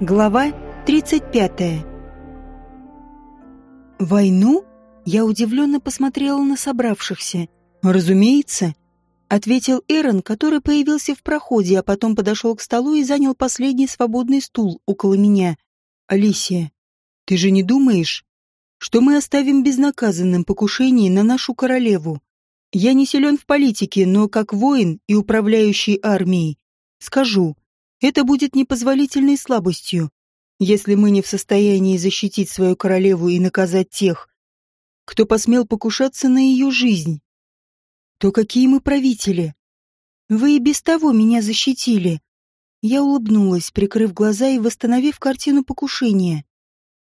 Глава 35. «Войну?» Я удивленно посмотрела на собравшихся. «Разумеется», — ответил Эрон, который появился в проходе, а потом подошел к столу и занял последний свободный стул около меня. «Алисия, ты же не думаешь, что мы оставим безнаказанным покушение на нашу королеву? Я не силен в политике, но как воин и управляющий армией, скажу, это будет непозволительной слабостью, если мы не в состоянии защитить свою королеву и наказать тех, кто посмел покушаться на ее жизнь. То какие мы правители? Вы и без того меня защитили. Я улыбнулась, прикрыв глаза и восстановив картину покушения.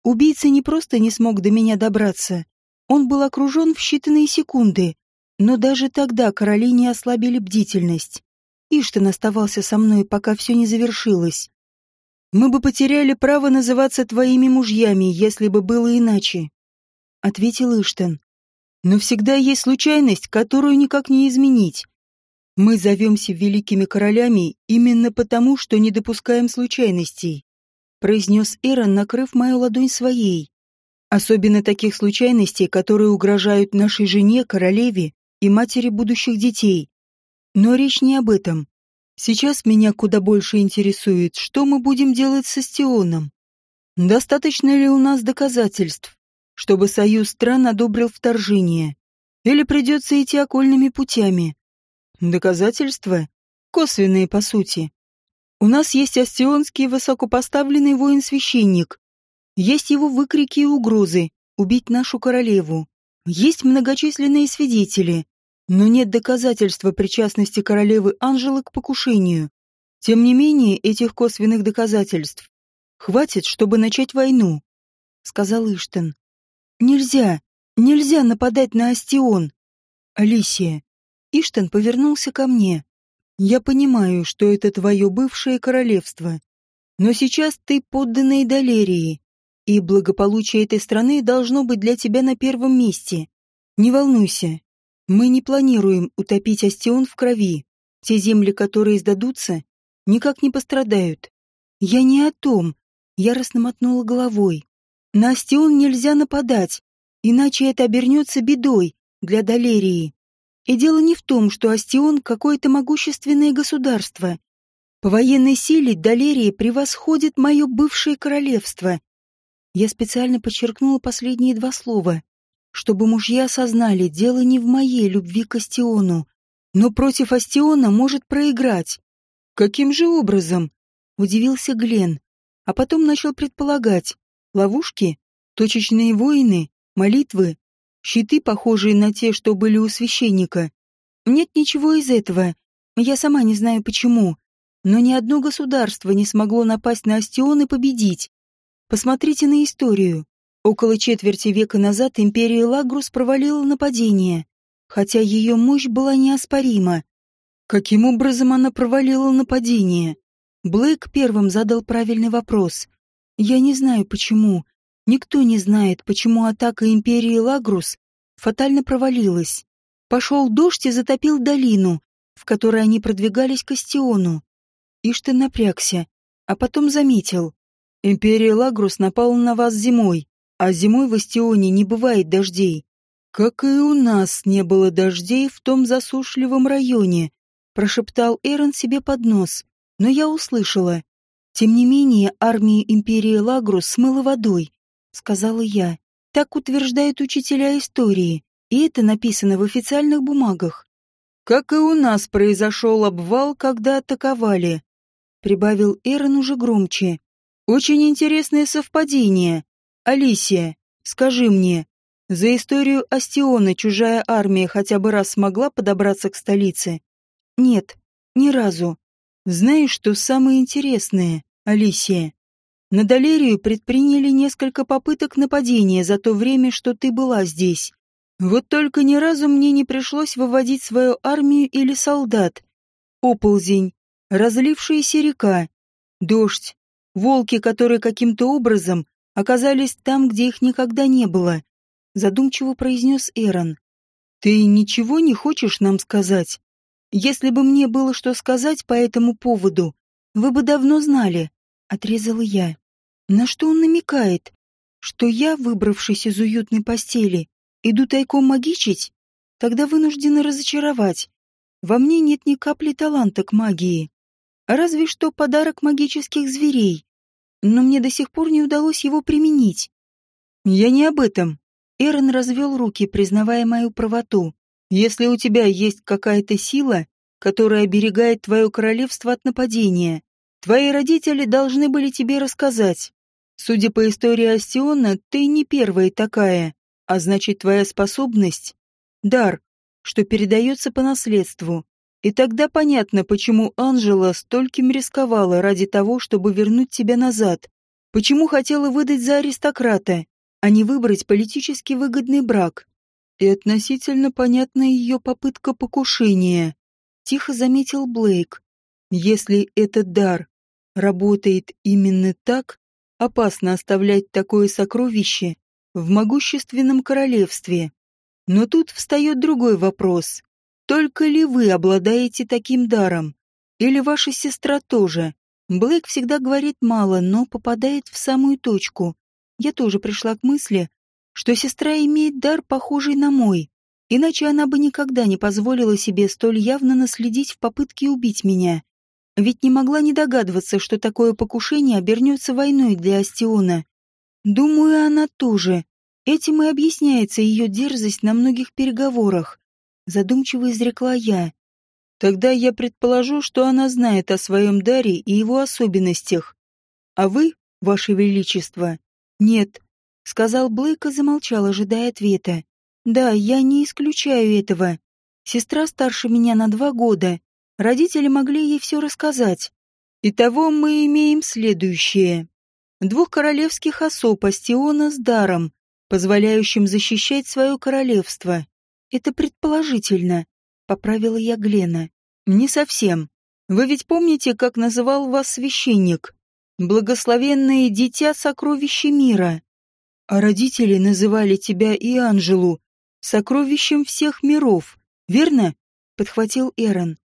Убийца не просто не смог до меня добраться, он был окружен в считанные секунды, но даже тогда короли не ослабили бдительность. Иштон оставался со мной, пока все не завершилось. Мы бы потеряли право называться твоими мужьями, если бы было иначе, — ответил Иштон. Но всегда есть случайность, которую никак не изменить. Мы зовемся великими королями именно потому, что не допускаем случайностей, — произнес Эрон, накрыв мою ладонь своей. Особенно таких случайностей, которые угрожают нашей жене, королеве и матери будущих детей. Но речь не об этом. Сейчас меня куда больше интересует, что мы будем делать со Стионом. Достаточно ли у нас доказательств, чтобы союз стран одобрил вторжение? Или придется идти окольными путями? Доказательства? Косвенные, по сути. У нас есть астионский высокопоставленный воин-священник. Есть его выкрики и угрозы убить нашу королеву. Есть многочисленные свидетели, но нет доказательства причастности королевы Анжелы к покушению. Тем не менее, этих косвенных доказательств хватит, чтобы начать войну, — сказал Иштен. Нельзя, нельзя нападать на Астион. Алисия. Иштен повернулся ко мне. Я понимаю, что это твое бывшее королевство. Но сейчас ты подданный Далерии, и благополучие этой страны должно быть для тебя на первом месте. Не волнуйся, мы не планируем утопить Астион в крови. Те земли, которые сдадутся, никак не пострадают. Я не о том. Яростно мотнула головой. На Астион нельзя нападать, иначе это обернется бедой для Далерии. И дело не в том, что Астион какое-то могущественное государство. По военной силе Далерия превосходит мое бывшее королевство. Я специально подчеркнула последние два слова чтобы мужья осознали, дело не в моей любви к Астиону, но против Астиона может проиграть. Каким же образом? Удивился Глен, а потом начал предполагать. Ловушки, точечные воины, молитвы, щиты, похожие на те, что были у священника. Нет ничего из этого. Я сама не знаю почему. Но ни одно государство не смогло напасть на Астион и победить. Посмотрите на историю. Около четверти века назад империя Лагрус провалила нападение, хотя ее мощь была неоспорима. Каким образом она провалила нападение? Блэк первым задал правильный вопрос. Я не знаю почему. Никто не знает, почему атака империи Лагрус фатально провалилась. Пошел дождь и затопил долину, в которой они продвигались к Астиону. Иштен напрягся, а потом заметил. Империя Лагрус напала на вас зимой а зимой в Астионе не бывает дождей. Как и у нас не было дождей в том засушливом районе, прошептал Эрон себе под нос, но я услышала. Тем не менее, армия империи Лагрус смыла водой, сказала я. Так утверждают учителя истории, и это написано в официальных бумагах. Как и у нас произошел обвал, когда атаковали, прибавил Эрон уже громче. Очень интересное совпадение. Алисия, скажи мне, за историю Астиона чужая армия хотя бы раз смогла подобраться к столице? Нет, ни разу. Знаешь, что самое интересное, Алисия? На Долерию предприняли несколько попыток нападения за то время, что ты была здесь. Вот только ни разу мне не пришлось выводить свою армию или солдат. Оползень, разлившаяся река, дождь, волки, которые каким-то образом оказались там, где их никогда не было», — задумчиво произнес Эрон. «Ты ничего не хочешь нам сказать? Если бы мне было что сказать по этому поводу, вы бы давно знали», — отрезала я. На что он намекает? Что я, выбравшись из уютной постели, иду тайком магичить? Тогда вынуждена разочаровать. Во мне нет ни капли таланта к магии. Разве что подарок магических зверей. Но мне до сих пор не удалось его применить. Я не об этом. Эрон развел руки, признавая мою правоту. Если у тебя есть какая-то сила, которая оберегает твое королевство от нападения, твои родители должны были тебе рассказать. Судя по истории Астиона, ты не первая такая, а значит, твоя способность — дар, что передается по наследству. И тогда понятно, почему Анжела стольким рисковала ради того, чтобы вернуть тебя назад. Почему хотела выдать за аристократа, а не выбрать политически выгодный брак. И относительно понятна ее попытка покушения. Тихо заметил Блейк. Если этот дар работает именно так, опасно оставлять такое сокровище в могущественном королевстве. Но тут встает другой вопрос. Только ли вы обладаете таким даром? Или ваша сестра тоже? Блэк всегда говорит мало, но попадает в самую точку. Я тоже пришла к мысли, что сестра имеет дар, похожий на мой. Иначе она бы никогда не позволила себе столь явно наследить в попытке убить меня. Ведь не могла не догадываться, что такое покушение обернется войной для Астиона. Думаю, она тоже. Этим и объясняется ее дерзость на многих переговорах задумчиво изрекла я. Тогда я предположу, что она знает о своем даре и его особенностях. А вы, ваше величество, нет, сказал Блейк и замолчал, ожидая ответа. Да, я не исключаю этого. Сестра старше меня на два года. Родители могли ей все рассказать. Итого мы имеем следующее. Двух королевских особ Астиона с даром, позволяющим защищать свое королевство. Это предположительно, поправила я Глена. Не совсем. Вы ведь помните, как называл вас священник? Благословенное дитя сокровище мира. А родители называли тебя и Анжелу сокровищем всех миров, верно? Подхватил Эрон.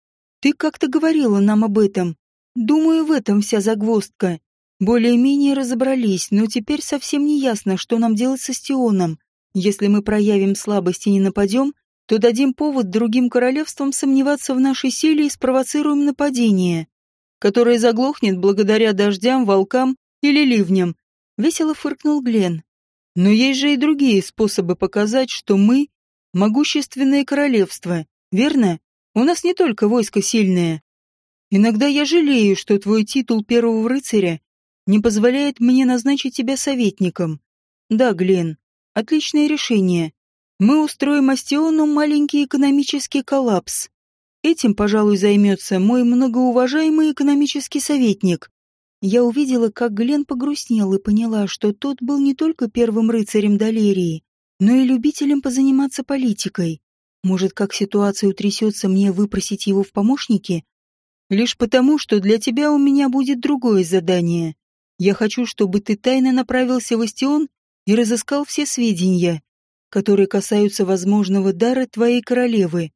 Ты как-то говорила нам об этом. Думаю, в этом вся загвоздка. Более-менее разобрались, но теперь совсем не ясно, что нам делать со Стионом. Если мы проявим слабость и не нападем, то дадим повод другим королевствам сомневаться в нашей силе и спровоцируем нападение, которое заглохнет благодаря дождям, волкам или ливням. Весело фыркнул Глен. Но есть же и другие способы показать, что мы — могущественное королевство, верно? У нас не только войско сильное. Иногда я жалею, что твой титул первого рыцаря не позволяет мне назначить тебя советником. Да, Глен, Отличное решение. Мы устроим Астиону маленький экономический коллапс. Этим, пожалуй, займется мой многоуважаемый экономический советник. Я увидела, как Глен погрустнел и поняла, что тот был не только первым рыцарем Далерии, но и любителем позаниматься политикой. Может, как ситуация утрясется, мне выпросить его в помощники? Лишь потому, что для тебя у меня будет другое задание. Я хочу, чтобы ты тайно направился в Астион и разыскал все сведения, которые касаются возможного дара твоей королевы.